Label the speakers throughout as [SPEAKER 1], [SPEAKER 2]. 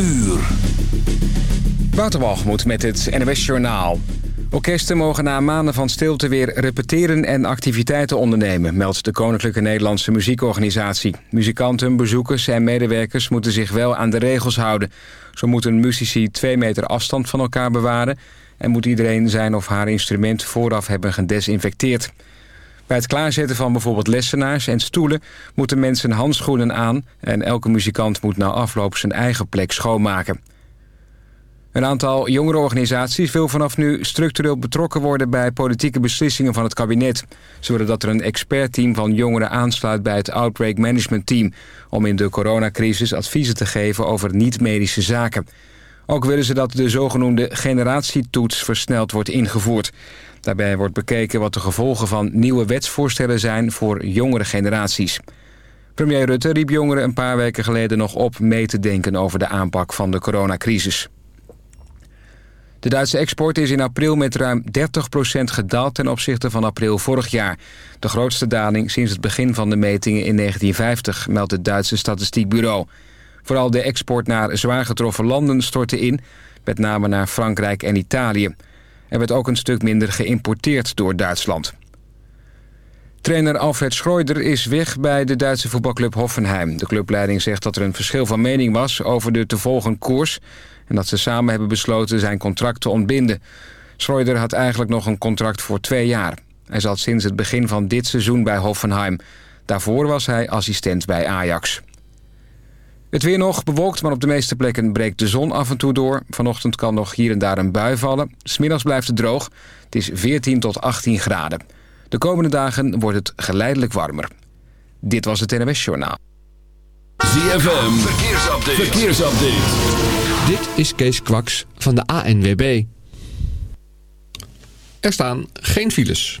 [SPEAKER 1] uur.
[SPEAKER 2] Waterwalgemoed met het NWS Journaal. Orkesten mogen na maanden van stilte weer repeteren en activiteiten ondernemen... meldt de Koninklijke Nederlandse Muziekorganisatie. Muzikanten, bezoekers en medewerkers moeten zich wel aan de regels houden. Zo moeten muzici twee meter afstand van elkaar bewaren... en moet iedereen zijn of haar instrument vooraf hebben gedesinfecteerd. Bij het klaarzetten van bijvoorbeeld lessenaars en stoelen... moeten mensen handschoenen aan... en elke muzikant moet na afloop zijn eigen plek schoonmaken. Een aantal jongere organisaties wil vanaf nu structureel betrokken worden... bij politieke beslissingen van het kabinet. Ze willen dat er een expertteam van jongeren aansluit bij het Outbreak Management Team... om in de coronacrisis adviezen te geven over niet-medische zaken. Ook willen ze dat de zogenoemde generatietoets versneld wordt ingevoerd. Daarbij wordt bekeken wat de gevolgen van nieuwe wetsvoorstellen zijn voor jongere generaties. Premier Rutte riep jongeren een paar weken geleden nog op mee te denken over de aanpak van de coronacrisis. De Duitse export is in april met ruim 30% gedaald ten opzichte van april vorig jaar. De grootste daling sinds het begin van de metingen in 1950, meldt het Duitse statistiekbureau. Vooral de export naar zwaar getroffen landen stortte in, met name naar Frankrijk en Italië. Er werd ook een stuk minder geïmporteerd door Duitsland. Trainer Alfred Schreuder is weg bij de Duitse voetbalclub Hoffenheim. De clubleiding zegt dat er een verschil van mening was over de te volgen koers... en dat ze samen hebben besloten zijn contract te ontbinden. Schreuder had eigenlijk nog een contract voor twee jaar. Hij zat sinds het begin van dit seizoen bij Hoffenheim. Daarvoor was hij assistent bij Ajax. Het weer nog bewolkt, maar op de meeste plekken breekt de zon af en toe door. Vanochtend kan nog hier en daar een bui vallen. Smiddags blijft het droog. Het is 14 tot 18 graden. De komende dagen wordt het geleidelijk warmer. Dit was het NWS Journaal.
[SPEAKER 1] ZFM, verkeersupdate. verkeersupdate.
[SPEAKER 3] Dit is Kees Kwaks van de ANWB. Er staan geen files.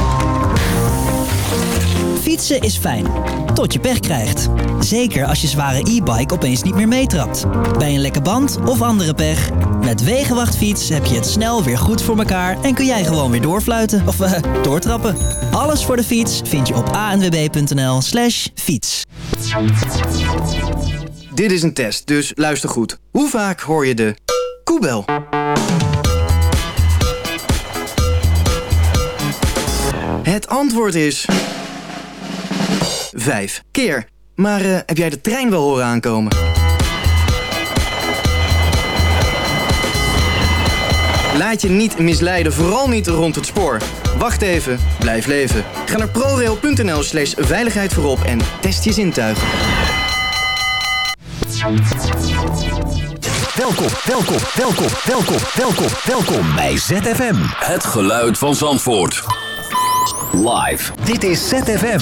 [SPEAKER 4] Fietsen is fijn, tot je pech krijgt. Zeker als je zware e-bike opeens niet meer meetrapt. Bij een lekke band of andere pech. Met Wegenwachtfiets heb je het snel weer goed voor elkaar... en kun jij gewoon weer doorfluiten of uh, doortrappen. Alles voor de fiets vind je op anwb.nl slash fiets.
[SPEAKER 5] Dit is een test, dus luister goed. Hoe vaak hoor je de koebel? Het antwoord is... Vijf keer. Maar uh, heb jij de trein wel horen aankomen? Laat je niet misleiden, vooral niet rond het spoor. Wacht even, blijf leven. Ga naar prorail.nl slash veiligheid voorop en test je zintuigen.
[SPEAKER 6] Welkom, welkom, welkom, welkom, welkom, welkom bij ZFM.
[SPEAKER 1] Het geluid van Zandvoort. Live.
[SPEAKER 6] Dit is ZFM.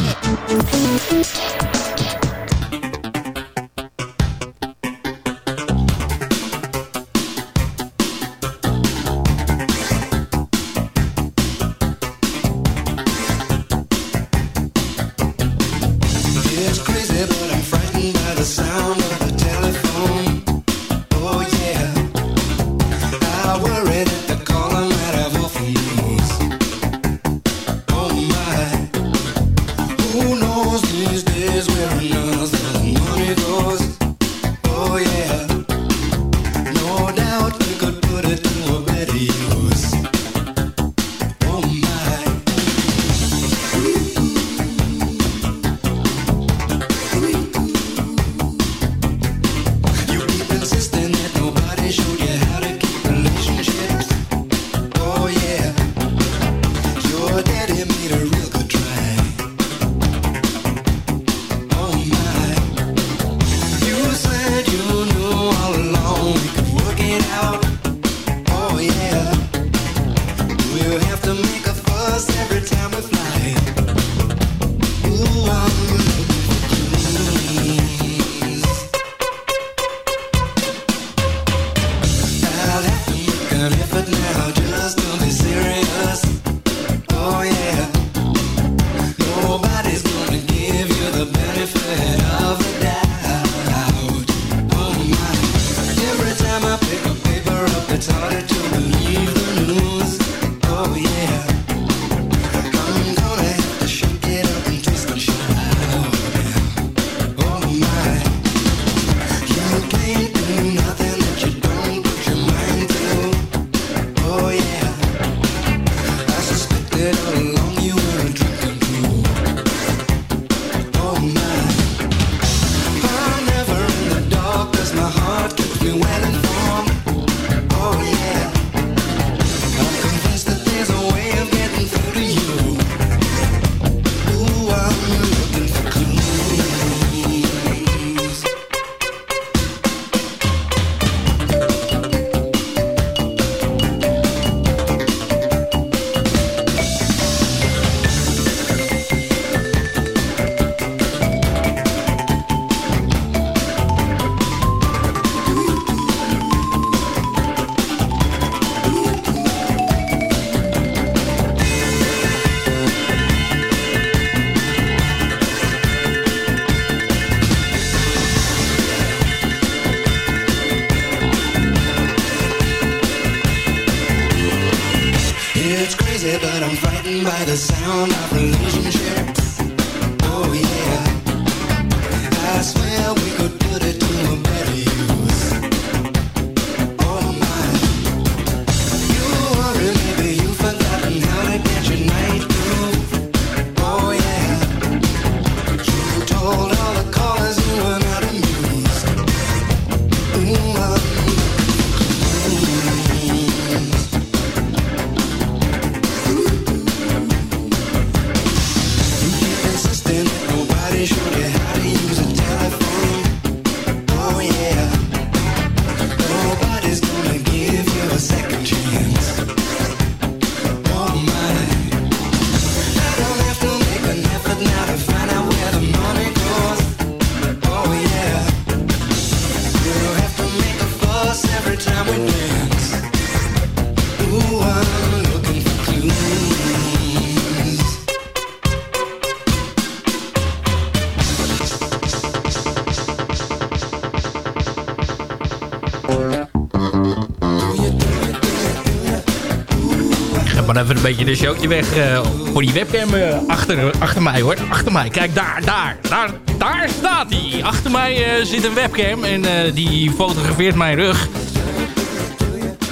[SPEAKER 7] Even een beetje de showtje weg eh, voor die webcam eh, achter, achter mij hoor. Achter mij. Kijk daar, daar. Daar, daar staat hij. Achter mij eh, zit een webcam en die fotografeert mijn rug.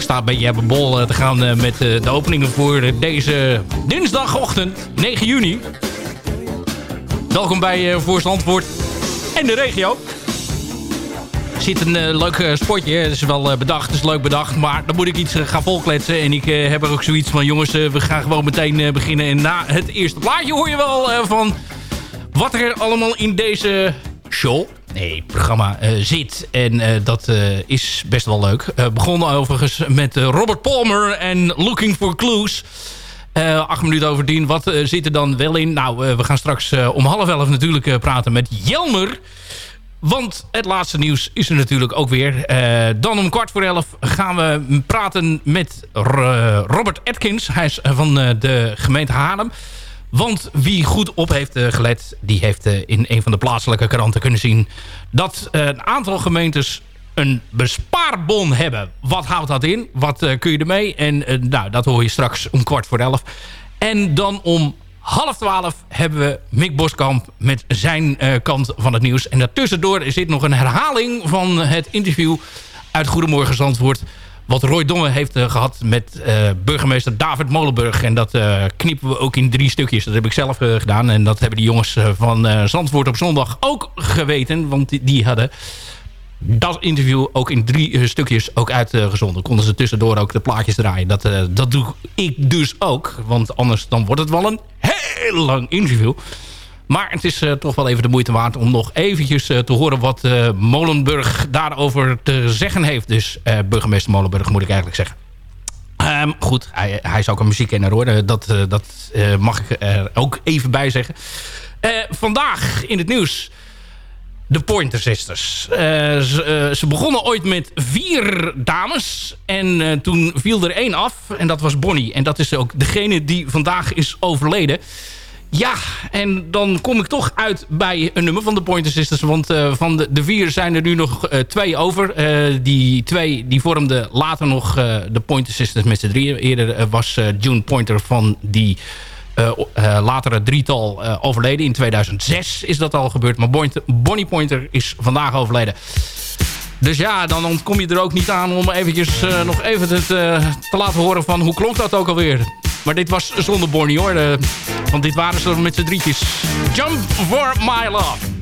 [SPEAKER 7] Ik sta een beetje op een bol eh, te gaan eh, met eh, de openingen voor deze dinsdagochtend, 9 juni. Welkom bij Voor Zandvoort en de regio. Er zit een leuk spotje. Het is wel bedacht, is leuk bedacht. Maar dan moet ik iets gaan volkletsen. En ik heb er ook zoiets van... jongens, we gaan gewoon meteen beginnen. En na het eerste plaatje hoor je wel van... wat er allemaal in deze show... Nee, programma eh, zit. En eh, dat eh, is best wel leuk. Begonnen overigens met Robert Palmer en Looking for Clues... Acht minuten over tien. Wat zit er dan wel in? Nou, we gaan straks om half elf natuurlijk praten met Jelmer. Want het laatste nieuws is er natuurlijk ook weer. Dan om kwart voor elf gaan we praten met Robert Atkins. Hij is van de gemeente Haarlem. Want wie goed op heeft eh, gelet... die heeft eh, in een van de plaatselijke kranten kunnen zien... dat eh, een aantal gemeentes een bespaarbon hebben. Wat houdt dat in? Wat kun je ermee? En nou, dat hoor je straks om kwart voor elf. En dan om half twaalf hebben we Mick Boskamp met zijn kant van het nieuws. En daartussendoor zit nog een herhaling van het interview uit Goedemorgen Zandvoort... wat Roy Dongen heeft eh, gehad met eh, burgemeester David Molenburg. En dat eh, knippen we ook in drie stukjes. Dat heb ik zelf gedaan. En dat hebben die jongens van Zandvoort op zondag ook geweten. Want die, die hadden dat interview ook in drie stukjes ook uitgezonden. Konden ze tussendoor ook de plaatjes draaien. Dat, dat doe ik dus ook. Want anders dan wordt het wel een heel lang interview. Maar het is eh, toch wel even de moeite waard om nog eventjes eh, te horen wat eh, Molenburg daarover te zeggen heeft. Dus burgemeester Molenburg moet ik eigenlijk zeggen. Ehm, goed, hij, hij is ook een muziekkenner hoor. Dat, dat mag ik er ook even bij zeggen. Vandaag in het nieuws de Pointer Sisters. Ze, ze begonnen ooit met vier dames. En toen viel er één af. En dat was Bonnie. En dat is ook degene die vandaag is overleden. Ja, en dan kom ik toch uit bij een nummer van de Pointer Sisters. Want eh, van de, de vier zijn er nu nog eh, twee over. Eh, die twee die vormden later nog de Pointer Sisters met z'n drieën. Eerder was June Pointer van die latere drietal overleden. In 2006 is dat al gebeurd. Maar Bonnie Pointer is vandaag overleden. Dus ja, dan ontkom je er ook niet aan om eventjes nog even te, te laten horen van hoe klonk dat ook alweer. Maar dit was zonder Bonnie hoor. eh, want dit waren ze met z'n drietjes. Jump for my love.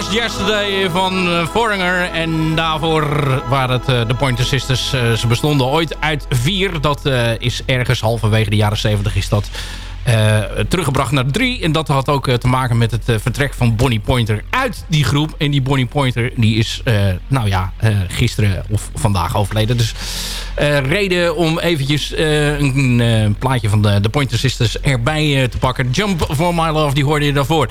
[SPEAKER 7] Was Yesterday van Foreigner. En daarvoor waren het eh, de Pointer Sisters. Eh, ze bestonden ooit uit vier. Dat is ergens halverwege de jaren 70 is dat teruggebracht naar drie. En dat had ook te maken met het vertrek van Bonnie Pointer uit die groep. En die Bonnie Pointer die is, nou ja, gisteren of vandaag overleden. Dus reden om eventjes een, plaatje van de, de Pointer Sisters erbij te pakken. Jump for My Love, die hoorde je daarvoor.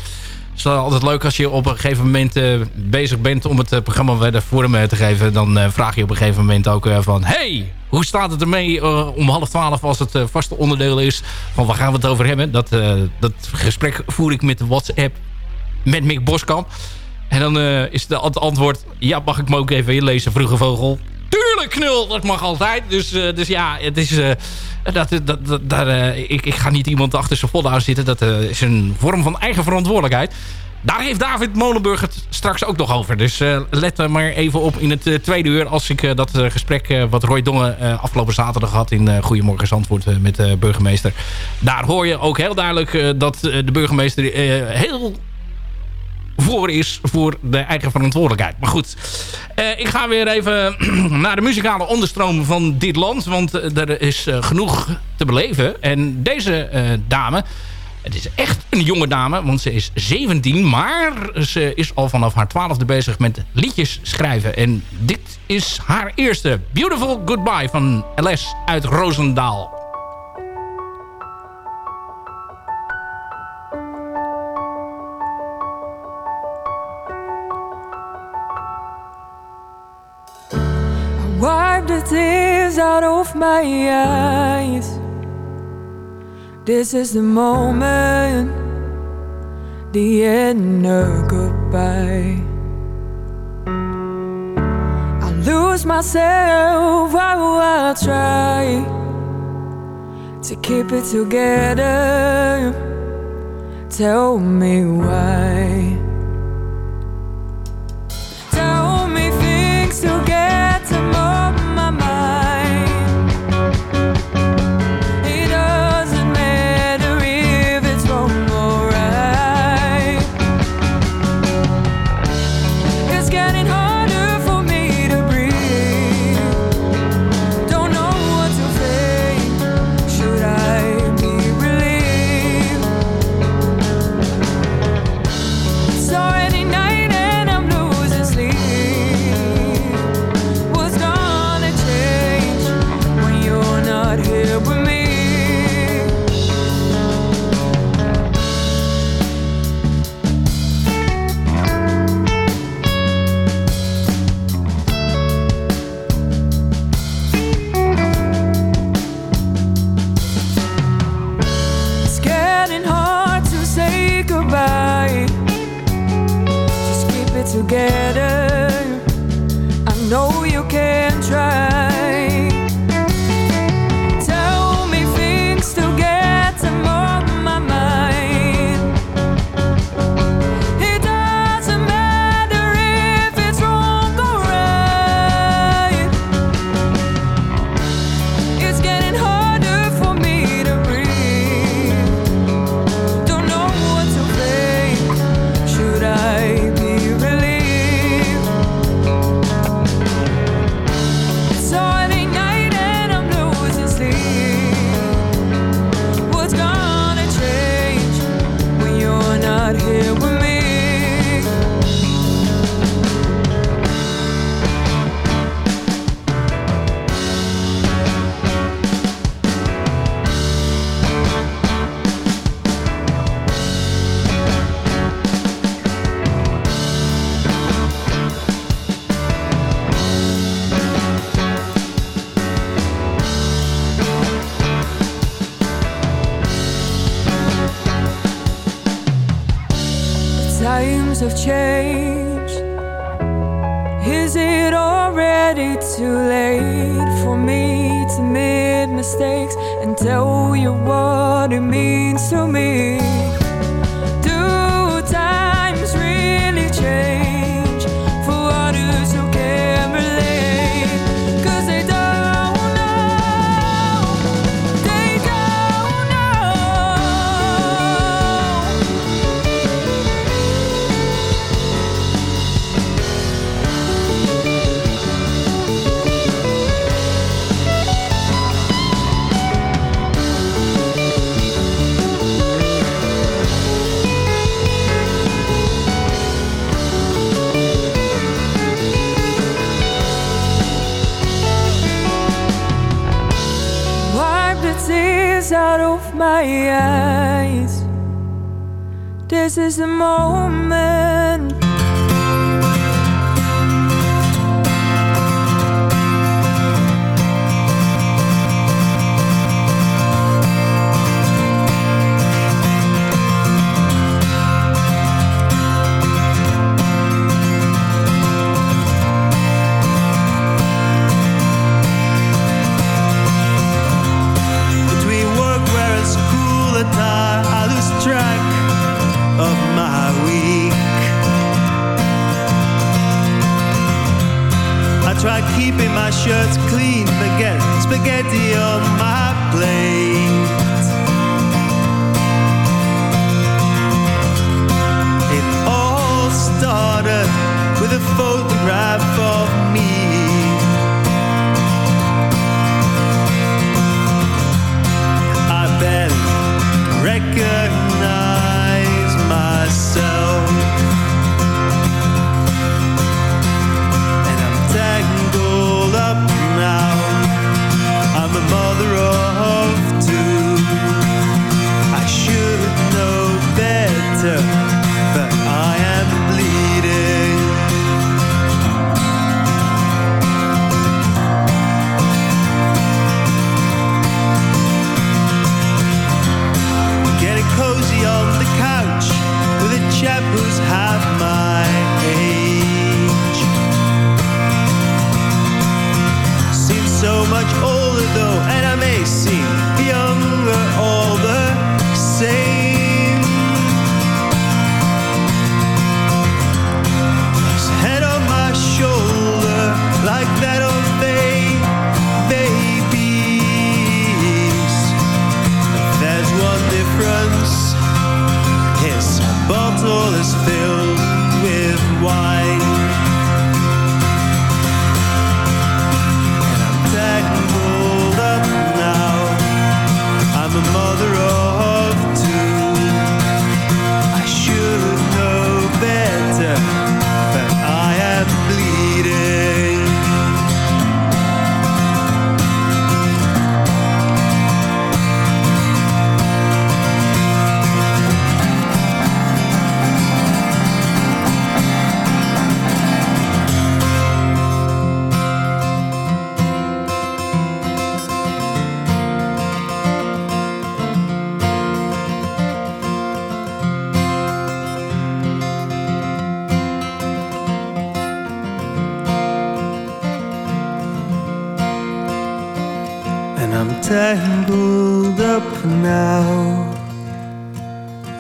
[SPEAKER 7] Is altijd leuk als je op een gegeven moment eh, bezig bent om het eh, programma weer de vorm eh, te geven. Dan vraag je op een gegeven moment ook van... Hey, hoe staat het ermee om half twaalf als het vaste onderdeel is? Van waar gaan we het over hebben? Dat, dat gesprek voer ik met WhatsApp met Mick Boskamp. En dan is het antwoord... Ja, mag ik me ook even inlezen, vroege vogel? Tuurlijk, knul, dat mag altijd. Dus, eh, dus ja, het is... eh, dat, dat, daar, eh, ik, ik ga niet iemand achter zijn volle aan zitten. Dat is een vorm van eigen verantwoordelijkheid. Daar heeft David Molenburg het straks ook nog over. Dus let er maar even op in het tweede uur... als ik dat gesprek wat Roy Dongen afgelopen zaterdag had... in Goedemorgen Zandvoort met de burgemeester. Daar hoor je ook heel duidelijk dat de burgemeester heel voor is voor de eigen verantwoordelijkheid. Maar goed, eh, ik ga weer even naar de muzikale onderstroom van dit land. Want eh, er is eh, genoeg te beleven. En deze dame, het is echt een jonge dame, want ze is 17. Maar ze is al vanaf haar twaalfde bezig met liedjes schrijven. En dit is haar eerste Beautiful Goodbye van LS uit Roosendaal.
[SPEAKER 8] Wipe the tears out of my eyes. This is the moment, the end of goodbye. I lose myself, while I try to keep it together. Tell me why. Means to me? My eyes. This is the moment.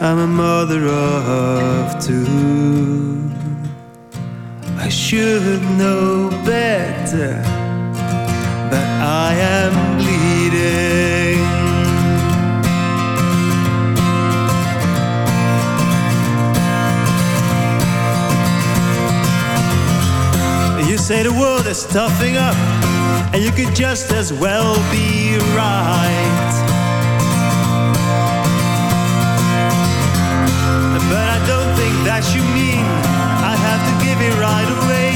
[SPEAKER 9] I'm a mother of two. I should know better, but I am bleeding. You say the world is toughing up, and you could just as well be right. That you mean I have to give it right away.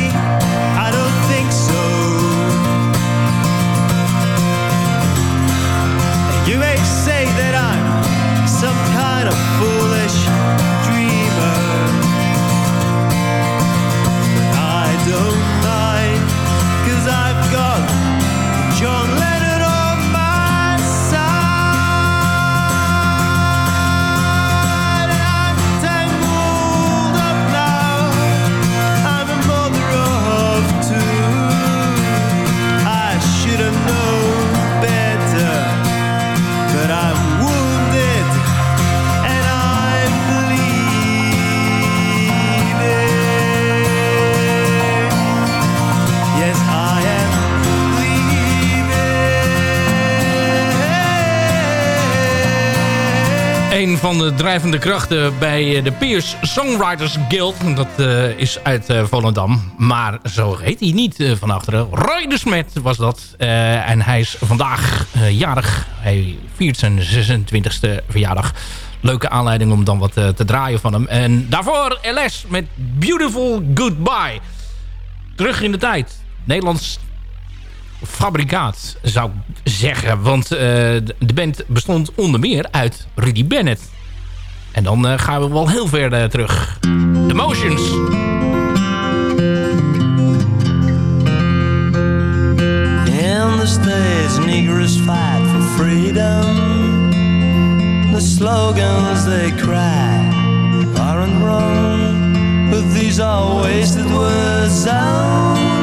[SPEAKER 7] Een van de drijvende krachten bij eh, de Peers Songwriters Guild. Dat eh, is uit eh, Volendam. Maar zo heet hij niet van achteren. Roy de Smet was dat. En hij is vandaag jarig. Hij viert zijn 26e verjaardag. Leuke aanleiding om dan wat te draaien van hem. En daarvoor LS met Beautiful Goodbye. Terug in de tijd. Nederlands fabrikaat, zou ik zeggen. Want eh, de band bestond onder meer uit Rudy Bennett. En dan eh, gaan we wel heel ver eh, terug. The Motions.
[SPEAKER 6] In the States, Negroes fight for freedom. The slogans they cry aren't wrong, but these are wasted words, only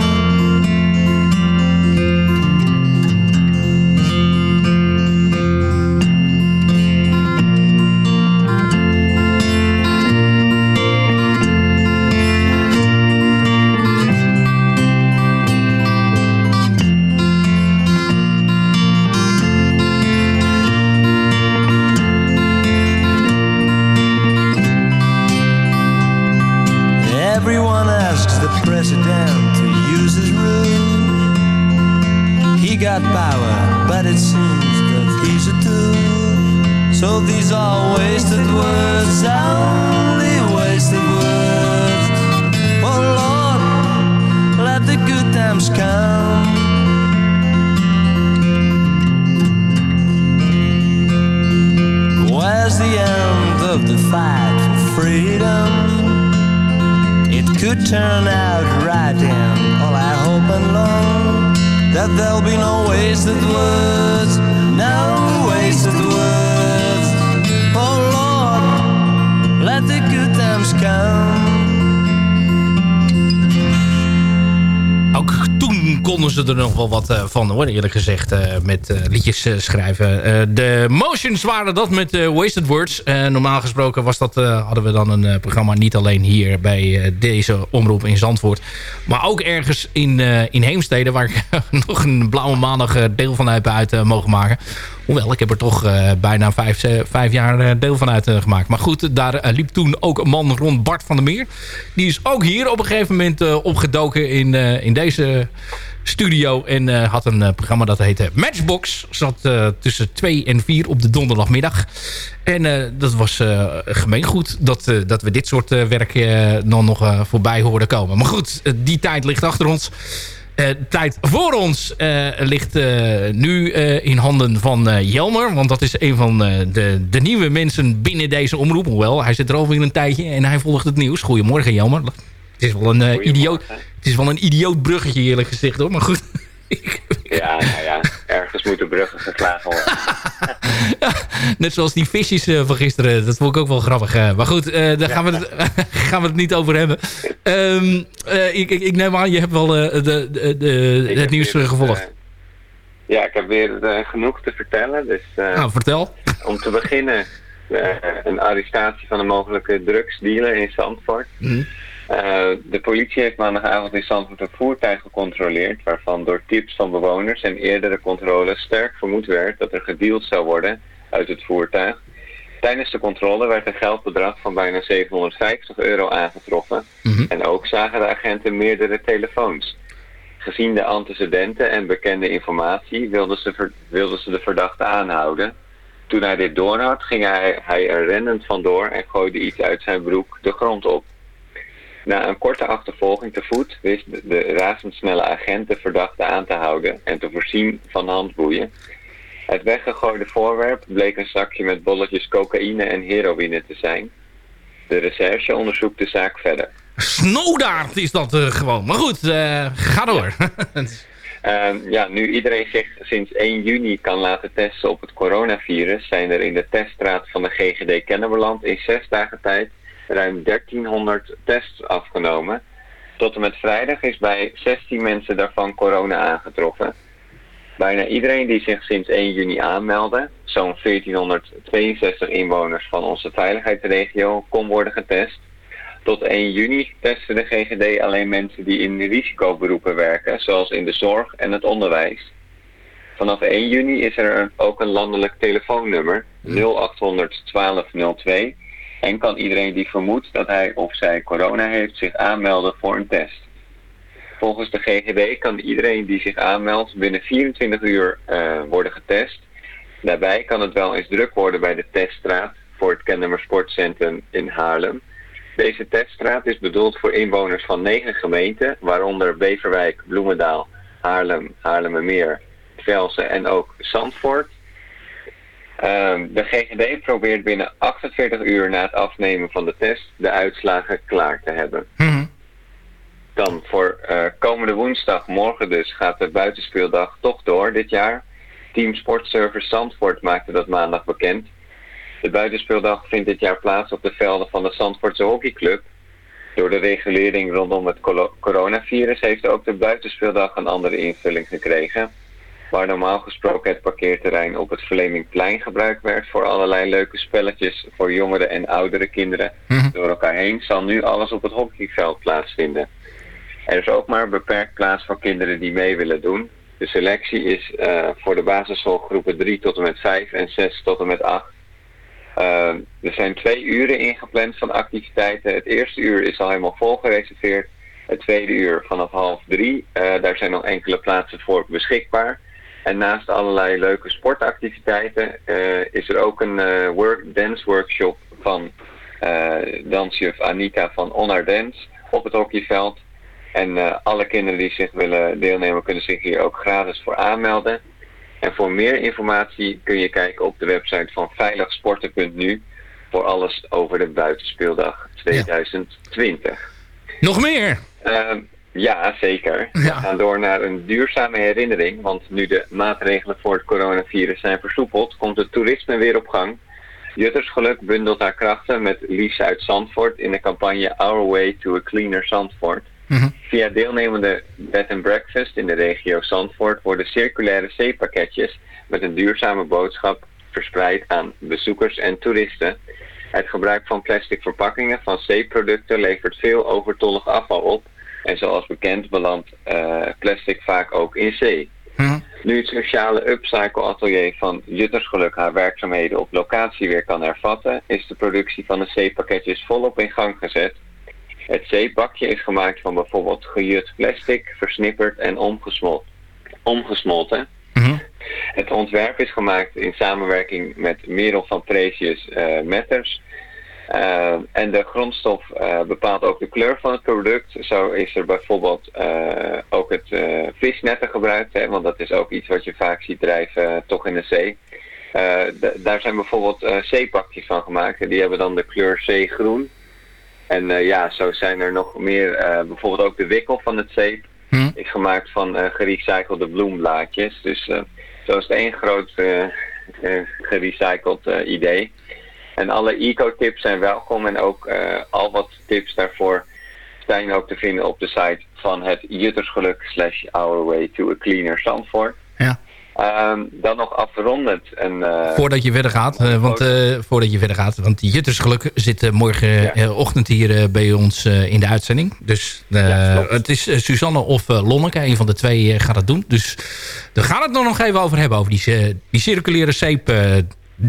[SPEAKER 6] The end of the fight for freedom? It could turn out right, and all I hope and long that there'll be no wasted words, no wasted words. Oh Lord, let the good times come.
[SPEAKER 7] Konden ze er nog wel wat eh, van hoor, eerlijk gezegd. eh, met eh, liedjes schrijven. De Motions waren dat met Wasted Words. Normaal gesproken was dat, hadden we dan een programma niet alleen hier bij deze omroep in Zandvoort. Maar ook ergens in, in Heemstede waar ik nog een blauwe maandag deel van heb uit mogen maken. Hoewel, ik heb er toch eh, bijna vijf, eh, vijf jaar eh, deel van uit eh, gemaakt. Maar goed, daar liep toen ook een man rond Bart van der Meer. Die is ook hier op een gegeven moment opgedoken in, in deze studio. En had een programma dat heette Matchbox. Zat tussen 2 en 4 op de donderdagmiddag. En dat was gemeengoed dat, dat we dit soort werk dan nog voorbij hoorden komen. Maar goed, die tijd ligt achter ons. Eh, de tijd voor ons eh, ligt eh, nu in handen van Jelmer. Want dat is een van de, de nieuwe mensen binnen deze omroep. Hoewel, hij zit er alweer een tijdje en hij volgt het nieuws. Goedemorgen Jelmer. Het is wel een, idioot, het is wel een idioot bruggetje eerlijk gezegd hoor. Maar goed.
[SPEAKER 10] Ja, nou ja, ergens moeten bruggen geslagen worden.
[SPEAKER 7] Net zoals die visjes eh, van gisteren. Dat vond ik ook wel grappig. eh. maar goed, eh, daar gaan, we het, gaan we het niet over hebben. Ehm, eh, ik, ik, ik neem aan, je hebt wel de, de, de- het nieuws
[SPEAKER 10] weer,
[SPEAKER 7] gevolgd.
[SPEAKER 10] ja, ik heb weer genoeg te vertellen. Dus,
[SPEAKER 7] nou, vertel.
[SPEAKER 10] Om te beginnen, een arrestatie van een mogelijke drugsdealer in Zandvoort.
[SPEAKER 7] Mhm.
[SPEAKER 10] Eh, de politie heeft maandagavond in Zandvoort een voertuig gecontroleerd... waarvan door tips van bewoners en eerdere controles sterk vermoed werd... dat er gedeeld zou worden uit het voertuig. Tijdens de controle werd een geldbedrag van bijna 750 euro aangetroffen. En ook zagen de agenten meerdere telefoons. Gezien de antecedenten en bekende informatie wilden ze, wilden ze de verdachte aanhouden. Toen hij dit doorhad, ging hij, hij er rennend vandoor en gooide iets uit zijn broek de grond op. Na een korte achtervolging te voet wist de, razendsnelle agent de verdachte aan te houden en te voorzien van handboeien. Het weggegooide voorwerp bleek een zakje met bolletjes cocaïne en heroïne te zijn. De recherche onderzoekt de zaak verder.
[SPEAKER 7] Snowdaard is dat eh, gewoon. Maar goed, eh, ga door.
[SPEAKER 10] Ehm, ja, nu iedereen zich sinds 1 juni kan laten testen op het coronavirus, zijn er in de teststraat van de GGD Kennemerland in zes dagen tijd ruim 1300 tests afgenomen. Tot en met vrijdag is bij 16 mensen daarvan corona aangetroffen. Bijna iedereen die zich sinds 1 juni aanmeldde, zo'n 1462 inwoners van onze veiligheidsregio, kon worden getest. Tot 1 juni testen de GGD alleen mensen die in risicoberoepen werken, zoals in de zorg en het onderwijs. Vanaf 1 juni is er ook een landelijk telefoonnummer 0800 1202 en kan iedereen die vermoedt dat hij of zij corona heeft zich aanmelden voor een test. Volgens de GGD kan iedereen die zich aanmeldt binnen 24 uur eh, worden getest. Daarbij kan het wel eens druk worden bij de teststraat voor het Kennemer Sportcentrum in Haarlem. Deze teststraat is bedoeld voor inwoners van negen gemeenten, waaronder Beverwijk, Bloemendaal, Haarlem, Haarlemmermeer, Velsen en ook Zandvoort. Ehm, de GGD probeert binnen 48 uur na het afnemen van de test de uitslagen klaar te hebben. Dan voor eh, komende woensdag, morgen dus, gaat de buitenspeeldag toch door dit jaar. Team Sportservice Zandvoort maakte dat maandag bekend. De buitenspeeldag vindt dit jaar plaats op de velden van de Zandvoortse hockeyclub. Door de regulering rondom het coronavirus heeft ook de buitenspeeldag een andere invulling gekregen. Waar normaal gesproken het parkeerterrein op het Verlemingplein gebruikt werd voor allerlei leuke spelletjes voor jongere en oudere kinderen door elkaar heen, zal nu alles op het hockeyveld plaatsvinden. Er is ook maar beperkt plaats voor kinderen die mee willen doen. De selectie is eh, voor de basisschoolgroepen 3 tot en met 5 en 6 tot en met 8. Eh, er zijn twee uren ingepland van activiteiten. Het eerste uur is al helemaal vol gereserveerd. Het tweede uur vanaf half drie. Eh, daar zijn nog enkele plaatsen voor beschikbaar. En naast allerlei leuke sportactiviteiten eh, is er ook een eh, work, dance workshop van eh dansjuf Anita van Honor Dance op het hockeyveld. En alle kinderen die zich willen deelnemen kunnen zich hier ook gratis voor aanmelden. En voor meer informatie kun je kijken op de website van veiligsporten.nu voor alles over de buitenspeeldag 2020.
[SPEAKER 7] Nog meer?
[SPEAKER 10] Ehm, ja, zeker. We gaan door naar een duurzame herinnering. Want nu de maatregelen voor het coronavirus zijn versoepeld, komt het toerisme weer op gang. Juttersgeluk bundelt haar krachten met Lies uit Zandvoort in de campagne Our Way to a Cleaner Zandvoort. Via deelnemende bed and breakfast in de regio Zandvoort worden circulaire zeepakketjes met een duurzame boodschap verspreid aan bezoekers en toeristen. Het gebruik van plastic verpakkingen van zeeproducten levert veel overtollig afval op. En zoals bekend belandt eh, plastic vaak ook in zee. Nu het sociale upcycle atelier van Juttersgeluk haar werkzaamheden op locatie weer kan hervatten, is de productie van de zeepakketjes volop in gang gezet. Het zeepakje is gemaakt van bijvoorbeeld gejut plastic, versnipperd en omgesmol- omgesmolten. Het ontwerp is gemaakt in samenwerking met Merel van Precious eh Matters. Eh, en de grondstof eh, bepaalt ook de kleur van het product. Zo is er bijvoorbeeld eh, ook het visnetten gebruikt, hè, want dat is ook iets wat je vaak ziet drijven toch in de zee. Daar zijn bijvoorbeeld zeepakjes van gemaakt en die hebben dan de kleur zeegroen. En ja, zo zijn er nog meer, bijvoorbeeld ook de wikkel van het zeep is gemaakt van gerecyclede bloemblaadjes. Dus zo is het één groot gerecycled idee. En alle eco-tips zijn welkom en ook eh, al wat tips daarvoor zijn ook te vinden op de site van het Juttersgeluk slash Our Way to a Cleaner Zandvoort.
[SPEAKER 7] Ja.
[SPEAKER 10] Ehm, dan nog afrondend een... eh,
[SPEAKER 7] Voordat je verder gaat, eh, want, eh, voordat je verder gaat, want die Juttersgeluk zit eh, morgenochtend hier eh, bij ons eh, in de uitzending. Dus eh, het is eh, Suzanne of eh, Lonneke, een van de twee eh, gaat het doen. Dus daar gaan we het nog even over hebben, over die, eh, die circulaire zeep eh,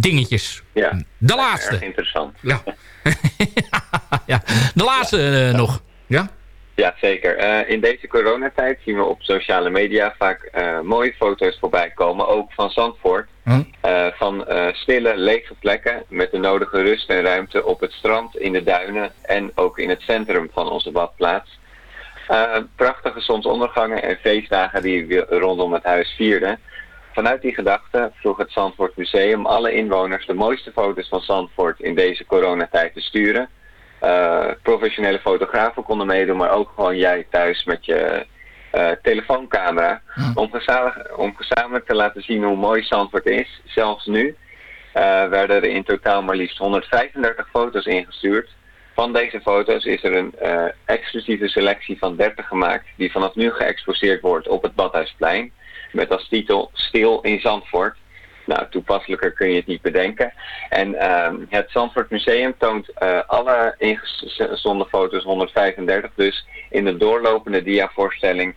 [SPEAKER 7] dingetjes.
[SPEAKER 10] ja,
[SPEAKER 7] De laatste.
[SPEAKER 10] erg interessant.
[SPEAKER 7] Ja. ja. De laatste eh, nog. Ja?
[SPEAKER 10] Ja, zeker. Eh, in deze coronatijd zien we op sociale media vaak eh, mooie foto's voorbij komen, ook van Zandvoort. Eh, van stille, lege plekken met de nodige rust en ruimte op het strand, in de duinen en ook in het centrum van onze badplaats. Prachtige zonsondergangen en feestdagen die we rondom het huis vierden. Vanuit die gedachte vroeg het Zandvoort Museum alle inwoners de mooiste foto's van Zandvoort in deze coronatijd te sturen. Eh, professionele fotografen konden meedoen, maar ook gewoon jij thuis met je eh, telefooncamera. Om, gezamenlijk, om gezamenlijk te laten zien hoe mooi Zandvoort is. Zelfs nu eh, werden er in totaal maar liefst 135 foto's ingestuurd. Van deze foto's is er een exclusieve selectie van 30 gemaakt die vanaf nu geëxposeerd wordt op het Badhuisplein. Met als titel Stil in Zandvoort. Nou, toepasselijker kun je het niet bedenken. En ehm, het Zandvoort Museum toont eh, alle ingezonden foto's, 135 dus, in de doorlopende diavoorstelling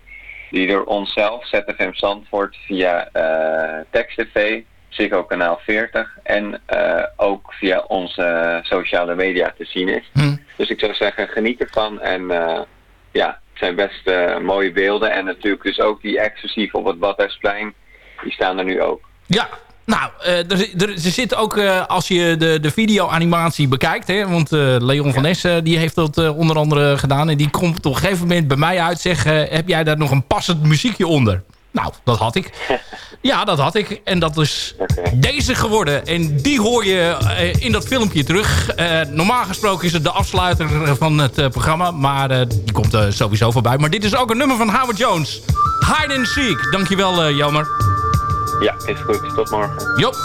[SPEAKER 10] die door onszelf, ZFM Zandvoort, via uh, TextTV, Ziggo kanaal 40 en eh, ook via onze sociale media te zien is. Dus ik zou zeggen, geniet ervan en eh, ja, zijn best eh, mooie beelden en natuurlijk dus ook die exclusief op het Badhuisplein, die staan er nu ook.
[SPEAKER 9] Ja, nou, eh, er, er, er zit ook, eh, als je de, de video-animatie bekijkt... Hè, want Leon van Ness eh, die heeft dat onder andere gedaan... en die komt op een gegeven moment bij mij uit zeggen... heb jij daar nog een passend muziekje onder? Nou, dat had ik. Ja, dat had ik. En dat is deze geworden. En die hoor je eh, in dat filmpje terug. Eh, normaal gesproken is het de afsluiter van het eh, programma. Maar die komt sowieso voorbij. Maar dit is ook een nummer van Howard Jones. Hide and Seek. Dankjewel, Jelmer.
[SPEAKER 10] Ja, is goed. Tot morgen.
[SPEAKER 9] Jop.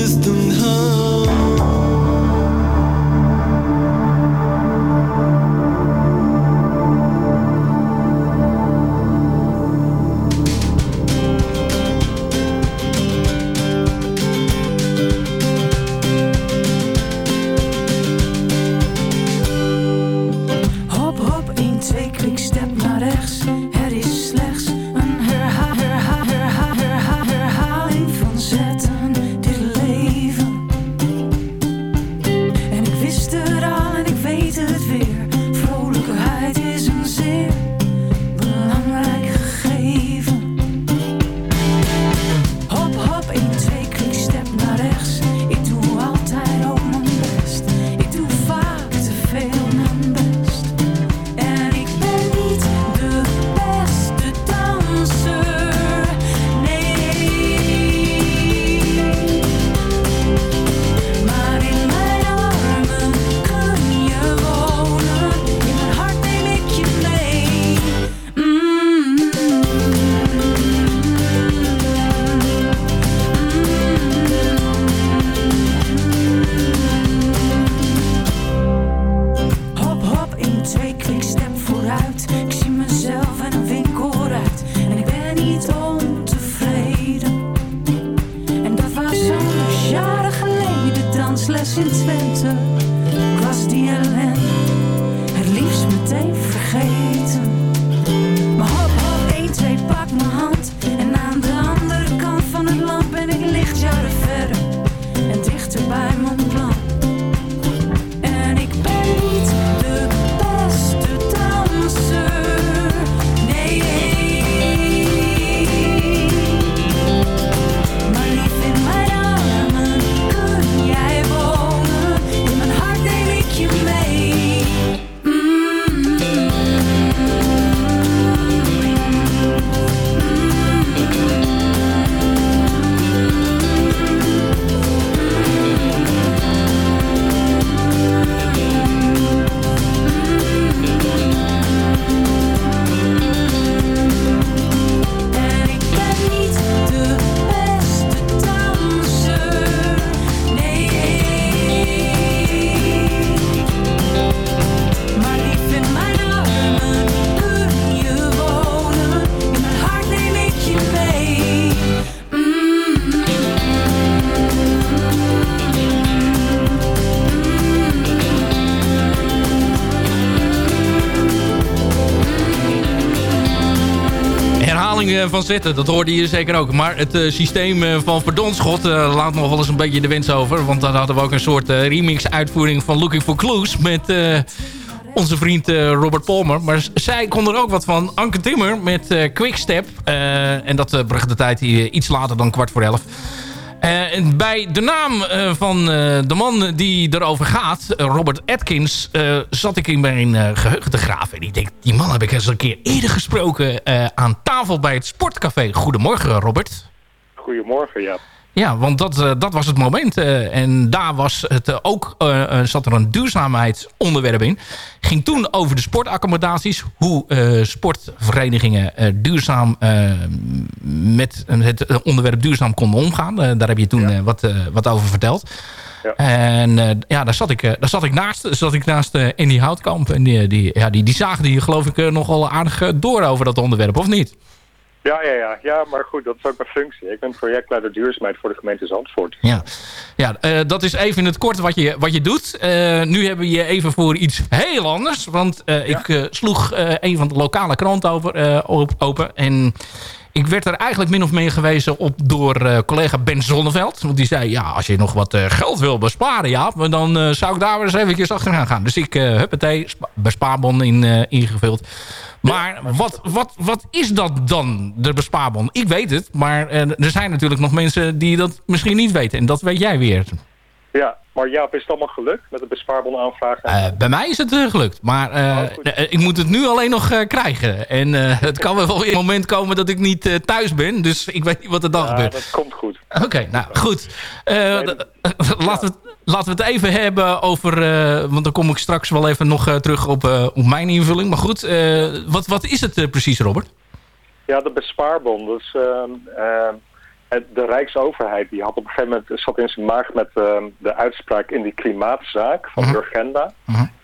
[SPEAKER 7] is van zetten. Dat hoorde je zeker ook. Maar het eh, systeem eh, van Verdonschot eh, laat nog wel eens een beetje de wens over. Want dan hadden we ook een soort eh, remix-uitvoering van Looking for Clues... met eh, onze vriend eh, Robert Palmer. Maar zij kon er ook wat van. Anke Timmer met eh, Quickstep. Eh, en dat uh, bracht de tijd eh, iets later dan kwart voor elf. En bij de naam eh, van eh, de man die erover gaat, eh, Robert Atkins, zat ik in mijn eh, geheugen te graven. En ik denk, die man heb ik eens een keer eerder gesproken aan tafel bij het Sportcafé. Goedemorgen, Robert.
[SPEAKER 11] Goedemorgen, ja.
[SPEAKER 7] Ja, want dat, eh, dat was het moment. eh, en daar was het, eh, ook, zat er een duurzaamheidsonderwerp in. Ging toen over de sportaccommodaties. Hoe sportverenigingen duurzaam met het onderwerp duurzaam konden omgaan. Daar heb je toen wat, wat over verteld. En eh, ja, daar zat ik, daar zat ik naast, zat ik naast eh Andy Houtkamp. En die, die, ja, die, die zagen die geloof ik nogal aardig door over dat onderwerp, of niet?
[SPEAKER 11] Ja, ja, ja. Ja, maar goed, dat is ook mijn functie. Ik ben projectleider duurzaamheid voor de gemeente Zandvoort.
[SPEAKER 7] Ja, ja eh, dat is even in het kort wat je, wat je doet. Eh, nu hebben we je even voor iets heel anders. Want eh, ik sloeg een van de lokale kranten over, op, open. En ik werd er eigenlijk min of meer gewezen op door eh, collega Ben Zonneveld. Want die zei, ja, als je nog wat eh, geld wil besparen, ja, dan eh, zou ik daar weer eens eventjes achteraan gaan. Dus ik, uh, huppatee, spa- bespaarbon in, ingevuld. Maar wat, wat, wat is dat dan, de bespaarbon? Ik weet het, maar er zijn natuurlijk nog mensen die dat misschien niet weten. En dat weet jij weer.
[SPEAKER 11] Ja, maar Jaap, is het allemaal gelukt met de bespaarbon aanvragen?
[SPEAKER 7] Eh, bij mij is het eh, gelukt. Maar eh, eh, ik moet het nu alleen nog krijgen. En het kan wel weer een moment komen dat ik niet thuis ben. Dus ik weet niet wat er dan gebeurt.
[SPEAKER 11] dat komt goed.
[SPEAKER 7] Oké, nou goed. Laten, we, het- laten we het even hebben over... want dan kom ik straks wel even nog terug op, op mijn invulling. Maar goed, wat, wat is het precies, Robert?
[SPEAKER 11] Ja, de bespaarbon. Dus ehm, ehm, de Rijksoverheid die had op een gegeven moment zat in zijn maag met ehm, de uitspraak in die klimaatzaak van Urgenda.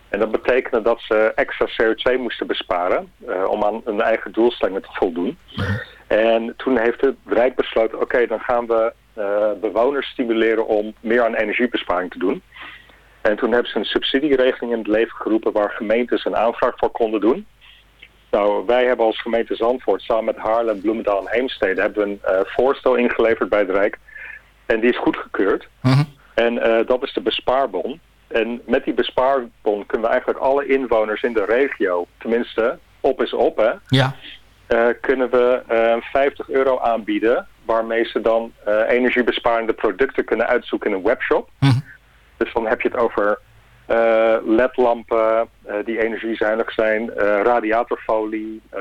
[SPEAKER 11] En dat betekende dat ze extra CO2 moesten besparen eh, om aan hun eigen doelstellingen te voldoen. En toen heeft het Rijk besloten, oké, dan gaan we eh, bewoners stimuleren om meer aan energiebesparing te doen. En toen hebben ze een subsidieregeling in het leven geroepen waar gemeentes een aanvraag voor konden doen. Nou, wij hebben als gemeente Zandvoort samen met Haarlem, Bloemendaal en Heemstede hebben we een eh, voorstel ingeleverd bij het Rijk. En die is goedgekeurd. En eh, dat is de bespaarbon. En met die bespaarbon kunnen we eigenlijk alle inwoners in de regio, tenminste op is op, hè,
[SPEAKER 7] Ja.
[SPEAKER 11] eh, kunnen we eh, 50 euro aanbieden waarmee ze dan energiebesparende producten kunnen uitzoeken in een webshop. Dus dan heb je het over ledlampen eh, die energiezuinig zijn, eh, radiatorfolie, eh,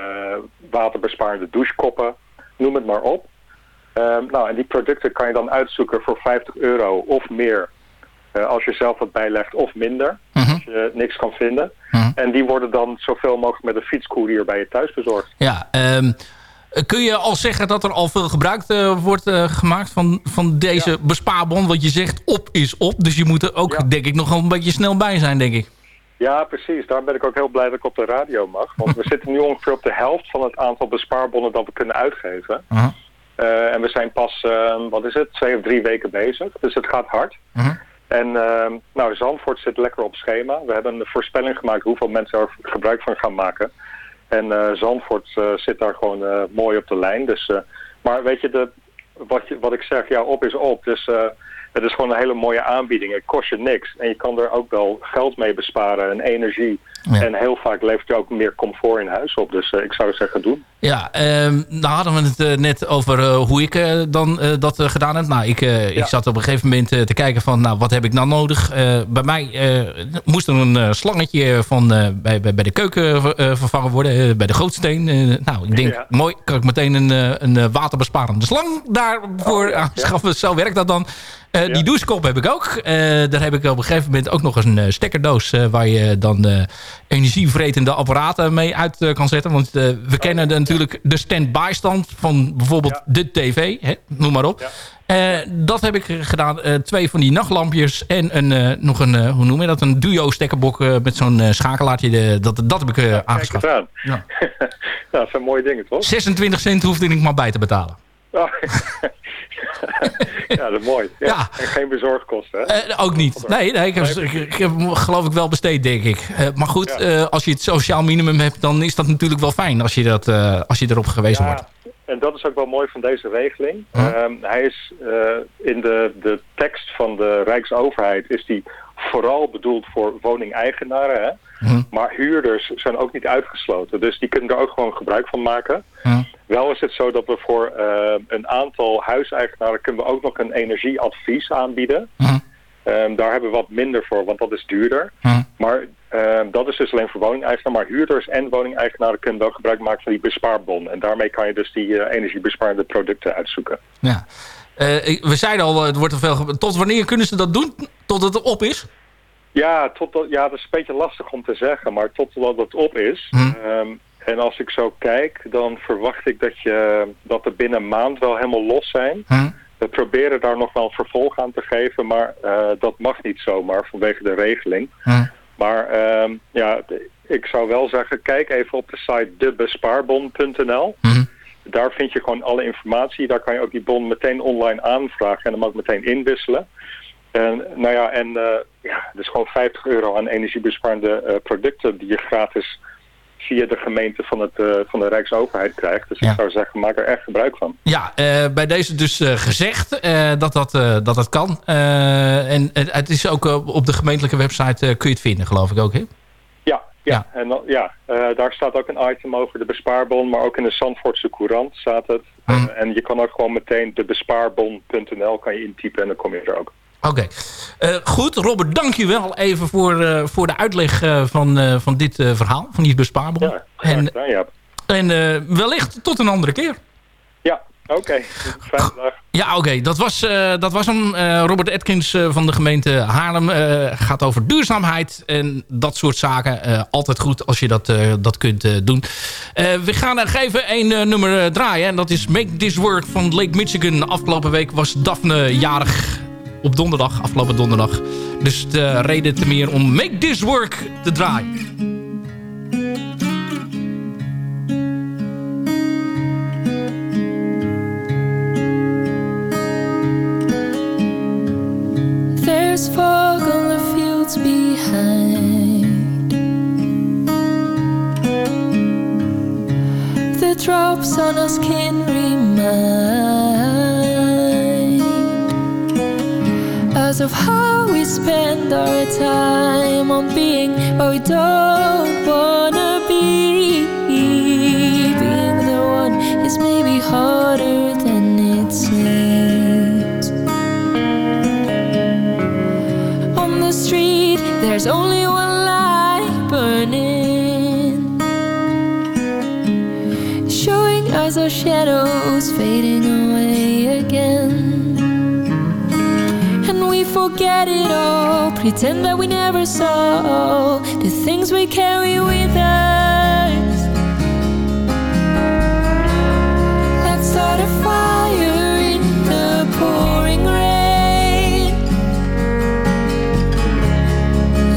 [SPEAKER 11] waterbesparende douchekoppen, noem het maar op. Ehm, nou, en die producten kan je dan uitzoeken voor 50 euro of meer eh, als je zelf wat bijlegt of minder, als je niks kan vinden. En die worden dan zoveel mogelijk met een fietscourier bij je thuis bezorgd.
[SPEAKER 7] Ja, ehm, kun je al zeggen dat er al veel gebruik eh, wordt eh, gemaakt van, van deze bespaarbon? Want je zegt op is op, dus je moet er ook denk ik nog wel een beetje snel bij zijn, denk ik.
[SPEAKER 11] Ja, precies. Daar ben ik ook heel blij dat ik op de radio mag. Want we zitten nu ongeveer op de helft van het aantal bespaarbonnen dat we kunnen uitgeven. Eh, en we zijn pas, eh, wat is het, twee of drie weken bezig. Dus het gaat hard. En eh, nou, Zandvoort zit lekker op schema. We hebben een voorspelling gemaakt hoeveel mensen er gebruik van gaan maken. En eh, Zandvoort eh, zit daar gewoon eh, mooi op de lijn. Dus, maar weet je, de, wat, je, wat ik zeg, ja, op is op. Dus het is gewoon een hele mooie aanbieding. Het kost je niks. En je kan er ook wel geld mee besparen en energie. En heel vaak levert je ook meer comfort in huis op. Dus eh, ik zou zeggen, doen.
[SPEAKER 7] Ja, ehm nou hadden we het eh, net over eh, hoe ik dan dat gedaan heb. Nou, ik, ik zat op een gegeven moment te kijken van, nou, wat heb ik nou nodig? Bij mij moest er een slangetje van, bij, bij, bij de keuken ver- vervangen worden, bij de gootsteen. Nou, ik denk,
[SPEAKER 11] Ja.
[SPEAKER 7] mooi, kan ik meteen een, een waterbesparende slang daarvoor aanschaffen. Zo werkt dat dan. Die douchekop heb ik ook. Daar heb ik op een gegeven moment ook nog eens een stekkerdoos... waar je dan energievretende apparaten mee uit eh, kan zetten. Want eh, we kennen de, natuurlijk de stand-by stand van bijvoorbeeld de tv. Hè, noem maar op. Eh, dat heb ik gedaan. Twee van die nachtlampjes en een, nog een, hoe noem je dat? Een duo stekkerbok met zo'n schakelaartje. De, dat, dat heb ik aangeschaft.
[SPEAKER 11] aan.
[SPEAKER 7] Ja.
[SPEAKER 11] ja, dat zijn mooie dingen, toch?
[SPEAKER 7] 26 cent hoefde ik maar bij te betalen.
[SPEAKER 11] Oh. ja, dat is mooi. Ja. En geen bezorgkosten, hè?
[SPEAKER 7] Eh, ook niet. Nee, nee ik, heb, ik, ik heb hem geloof ik wel besteed, denk ik. Eh, maar goed, eh, als je het sociaal minimum hebt... dan is dat natuurlijk wel fijn als je, dat, als je erop gewezen
[SPEAKER 11] Ja,
[SPEAKER 7] wordt.
[SPEAKER 11] en dat is ook wel mooi van deze regeling. Ehm, hij is in de, de tekst van de Rijksoverheid is die vooral bedoeld voor woningeigenaren. Hè? Maar huurders zijn ook niet uitgesloten. Dus die kunnen er ook gewoon gebruik van maken. Wel is het zo dat we voor eh, een aantal huiseigenaren kunnen we ook nog een energieadvies aanbieden. Ehm, daar hebben we wat minder voor, want dat is duurder. Maar ehm, dat is dus alleen voor woningeigenaren. Maar huurders en woningeigenaren kunnen wel gebruik maken van die bespaarbon. En daarmee kan je dus die eh, energiebesparende producten uitzoeken.
[SPEAKER 7] Ja. Eh, ik- we zeiden al, het wordt er veel... Tot wanneer kunnen ze dat doen? Tot het op is?
[SPEAKER 11] Ja, tot, dat- ja, dat is een beetje lastig om te zeggen, maar totdat het op is. Ehm, en als ik zo kijk, dan verwacht ik dat, je, dat er binnen een maand wel helemaal los zijn. We proberen daar nog wel een vervolg aan te geven, maar eh, dat mag niet zomaar vanwege de regeling. Maar ehm, ja, ik zou wel zeggen, kijk even op de site debespaarbon.nl. Daar vind je gewoon alle informatie. Daar kan je ook die bon meteen online aanvragen en hem ook meteen inwisselen. En, nou ja, en eh ja, dus gewoon 50 euro aan energiebesparende eh, producten die je gratis via de gemeente van, het, eh, van de Rijksoverheid krijgt. Dus ik zou zeggen, maak er echt gebruik van.
[SPEAKER 7] Ja, eh, bij deze dus eh, gezegd dat, dat, dat dat kan. En het, is ook op de gemeentelijke website kun je het vinden, geloof ik ook, hè?
[SPEAKER 11] Ja, ja. En dan- ja daar staat ook een item over de bespaarbon, maar ook in de Zandvoortse Courant staat het. Eh, en je kan ook gewoon meteen de bespaarbon.nl kan je intypen en dan kom je er ook.
[SPEAKER 7] Oké. Eh, goed, Robert, dank je wel even voor, eh, voor de uitleg eh, van, van dit verhaal, van die en
[SPEAKER 11] gedaan, ja.
[SPEAKER 7] en wellicht tot een andere keer.
[SPEAKER 11] Ja, oké. Fijne dag.
[SPEAKER 7] Ja, oké. Dat, was, dat was hem. Robert Atkins van de gemeente Haarlem. gaat over duurzaamheid en dat soort zaken. Altijd goed als je dat, dat kunt doen. We gaan er even één nummer draaien. En dat is Make This Work van Lake Michigan. Afgelopen week was Daphne jarig op donderdag. Afgelopen donderdag. Dus de reden te meer om Make This Work te draaien.
[SPEAKER 8] There's fog on the fields behind. The drops on our skin remind us of how we spend our time on being what we don't wanna be. Being the one is maybe harder than it seems. On the street, there's only one light burning, showing us our shadows fading away forget it all, pretend that we never saw the things we carry with us. Let's start a fire in the pouring rain.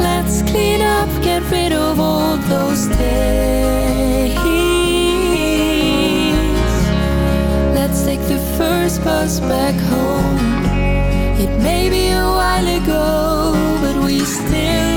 [SPEAKER 8] Let's clean up, get rid of all those stains. Let's take the first bus back home. It may be a while ago, but we still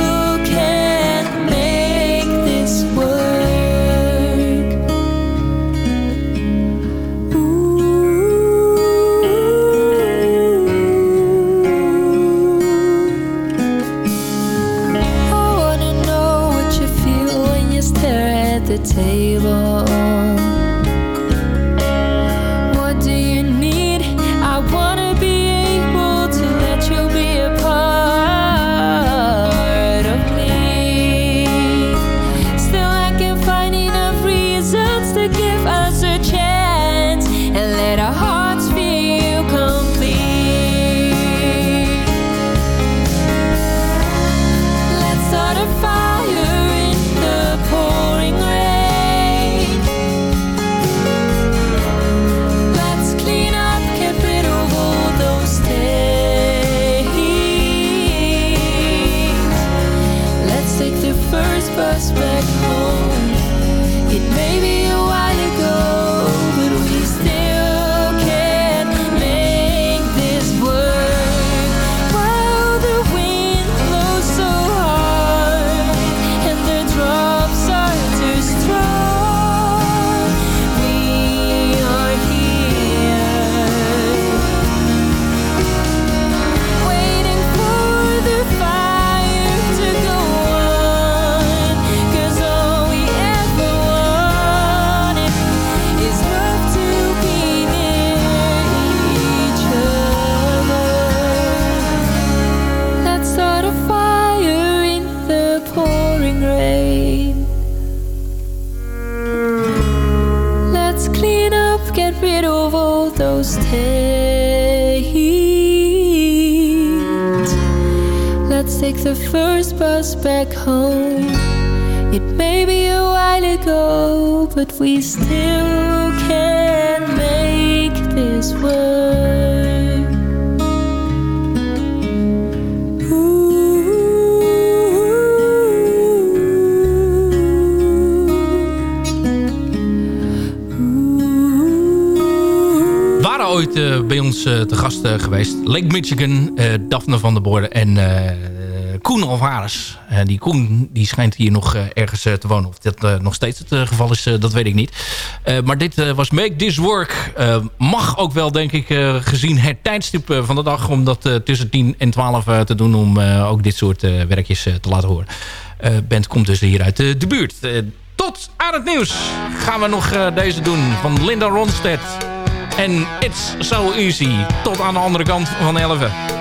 [SPEAKER 8] bus back home. It may be a while ago, but we still can make this work.
[SPEAKER 7] waren ooit eh, bij ons eh, te gast eh, geweest. Lake Michigan, eh, Daphne van der Borden en eh, Koen Alvarez. Eh, die Koen die schijnt hier nog eh, ergens eh, te wonen. Of dat nog steeds het geval is, dat weet ik niet. Maar dit was Make This Work. Mag ook wel, denk ik, gezien het tijdstip van de dag... om dat tussen 10 en 12 eh, te doen... om ook dit soort werkjes te laten horen. Band komt dus hier uit de, buurt. Tot aan het nieuws gaan we nog deze doen van Linda Ronstedt. En It's So Easy. Tot aan de andere kant van 11.